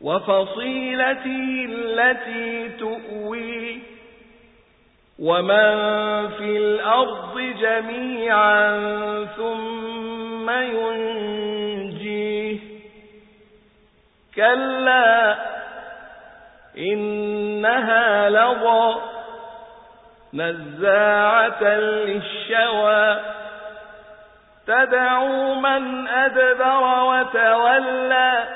وفصيلته التي تؤوي ومن في الأرض جميعا ثم ينجيه. كلا إنها لظى نزاعة للشوى. تدعو من أدبر وتولى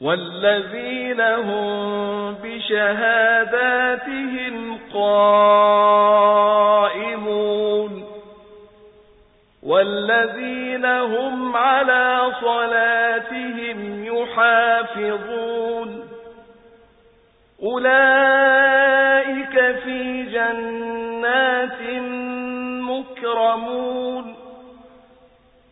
والذين هم بشهاداتهم قائمون والذين هم على صلاتهم يحافظون أولئك في جنات مكرمون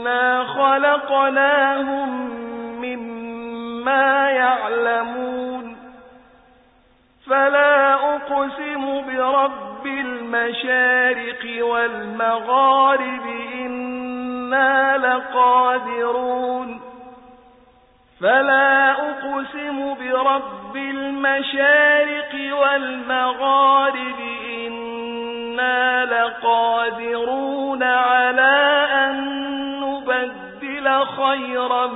إنا خلقناهم مما يعلمون فلا أقسم برب المشارق والمغارب إنا لقادرون فلا أقسم برب المشارق والمغارب إنا لقادرون على خيرا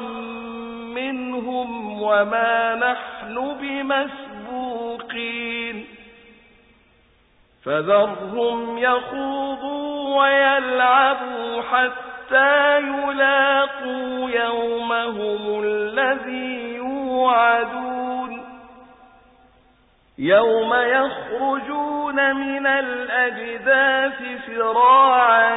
منهم وما نحن بمسبوقين. فذرهم يخوضوا ويلعبوا حتى يلاقوا يومهم الذي يوعدون. يوم يخرجون من الأجداث فراعا